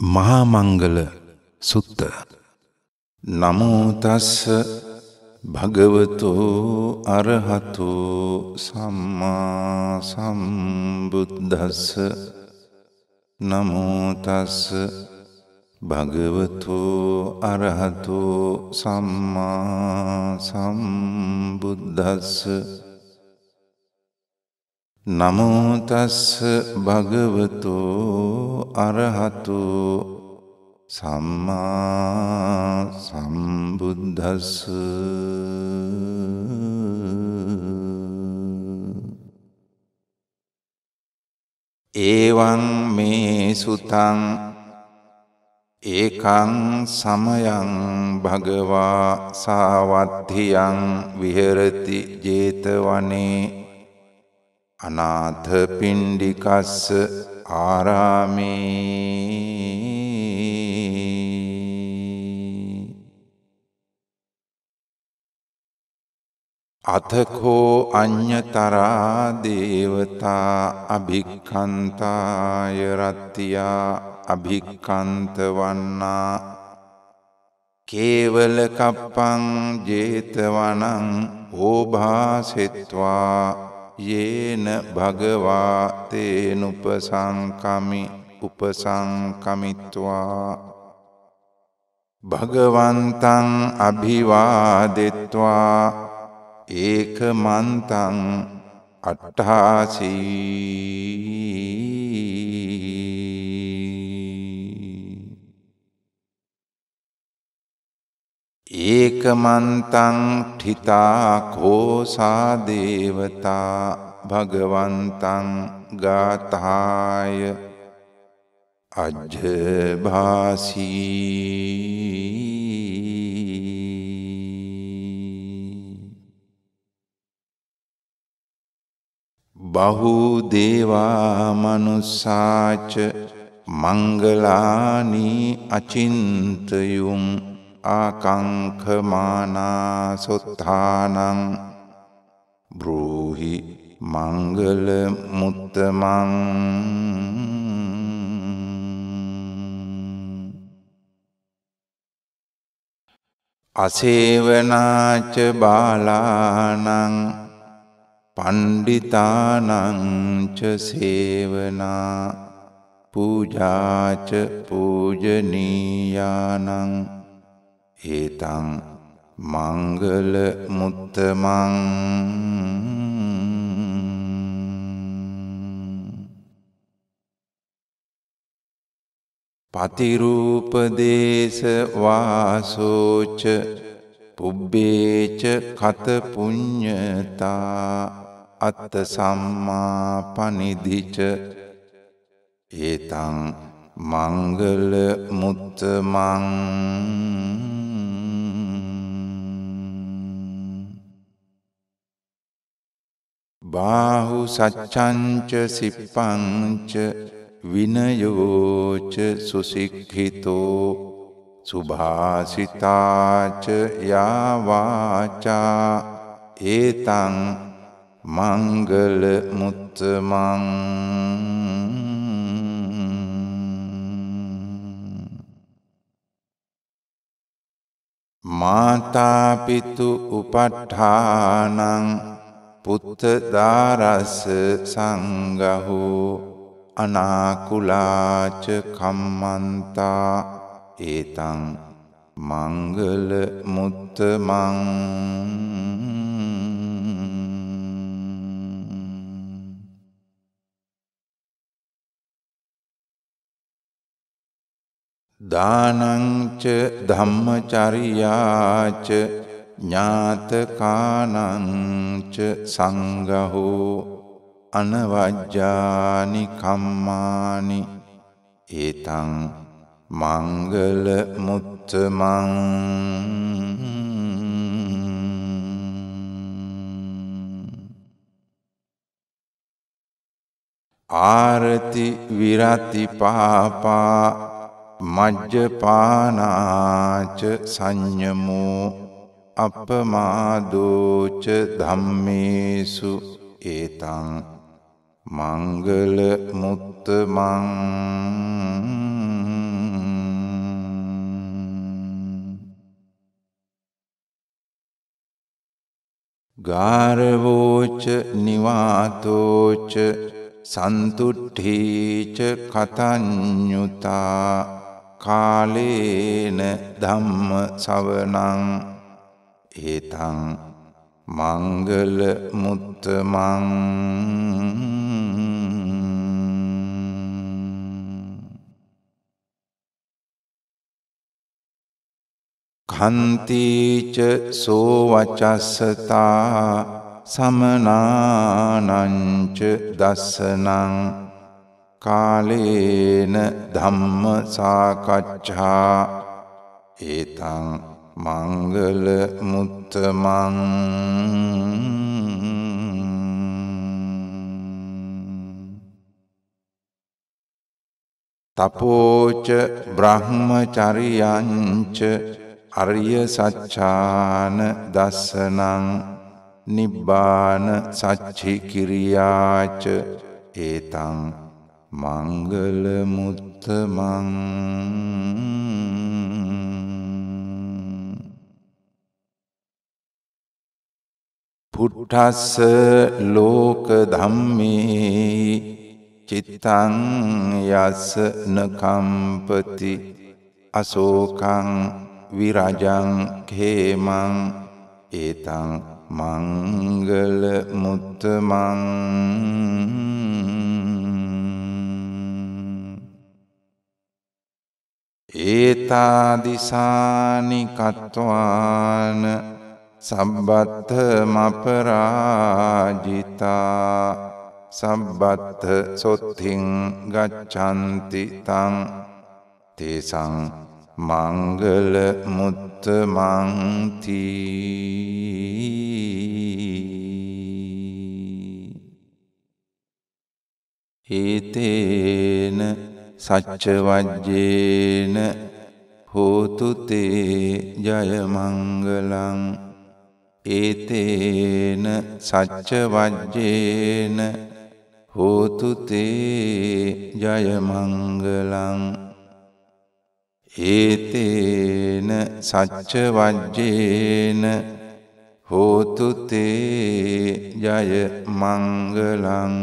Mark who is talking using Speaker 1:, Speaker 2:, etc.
Speaker 1: මහාමංගල සුත්ත. නමෝතස්ස භගවතු අරහතු සම්මා සම්බුද්ධස්ස නමෝතස්ස භගවතු අරහතු සම්මා සම්බුද්ධස්ස නමෝතස්ස භගවතු අරහතු සම්මා සම්බුද්ධස්ස ඒවං මේ සුතං ඒකං සමයං භගවා සාවත්හියං විහරති ජේතවනේ. අනාථ පින්ඩිකස්ස ආරාමේ. අතකෝ අඤ්‍යතරා දේවතා අභික්කන්තාය රත්තියා අභික්කන්ත වන්නා කේවල කප්පං ජේතවනං ඕභාසෙත්වා. යේන භගවා තේනුපසංකමි උපසංකමිත්වා. භගවන්තං අභිවාදෙත්වා ඒකමන්තං අට්ඨාසී. ඒකමන්තං ඨිතා කෝසා දේවතා භගවන්තං ගාථාය අජ්ජභාසී බහුදේවා මනුස්සාච මංගලානී අචින්තයුම් ආකංකමානා සොත්තානං බ්‍රූහි මංගල මුත්තමං අසේවනාච බාලානං පණ්ඩිතානංච සේවනා පූජාච පූජනීයානං ඒතං මංගල මුත්තමං පතිරූපදේශ වාසෝච පුබ්බේච කතපුඤ්ඤතා අත්ත සම්මා පනිදිච ඒතං මංගල මුත්තමං බාහු සච්චංච සිප්පංච විනයෝච සුසික්හිතෝ සුභාසිතාච යාවාචා ඒතං මංගල මුත්තමං මාතාපිතු උපට්ඨානං පුත්තදාරස්ස සංගහෝ අනාකුලාච කම්මන්තා ඒතං මංගල මුත්තමං දානංච ධම්මචරියාච ඥාතකානංච සංගහෝ අනවජ්ජානි කම්මානි ඒතං මංගල මුත්තමං ආරති විරති පාපා මජ්ජපානාච සංයමෝ අපමාදෝච ධම්මේසු ඒතං මංගල මුත්තමං ගාරවෝච නිවාතෝච සන්තුට්ඨීච කතඥුතා කාලේන ධම්ම සවනං ඒතං මංගල මුත්තමං කන්තිච සෝවචස්සතා සමනානංච දස්සනං කාලේන ධම්ම සාකච්ඡා. ඒතං මංගල මුත්තමං තපෝච බ්‍රහ්මචරියංච අරිය සච්චාන දස්සනං නිබ්බාන සච්චි කිරියාච ඒතං මංගල මුත්තමං පුට්ටස්ස ලෝක ධම්මේ චිත්තං යස්ස නකම්පති අසෝකං විරජං කේමං ඒතං මංගල මුත්තමං ඒතාදිසානි කත්වාන සබ්බත්ත මපරාජිතා සබ්බත්ත සොත්තිං ගච්ඡන්ති තං තේසං මංගල මුත්තමන්ති ඒතේන සච්චවජ්ජේන හෝතුතේ ජයමංගලං ඒතේන සච්චවජ්ජේන හෝතුතේ ජයමංගලං. ඒතේන සච්චවජ්ජේන හෝතුතේ ජය මංගලං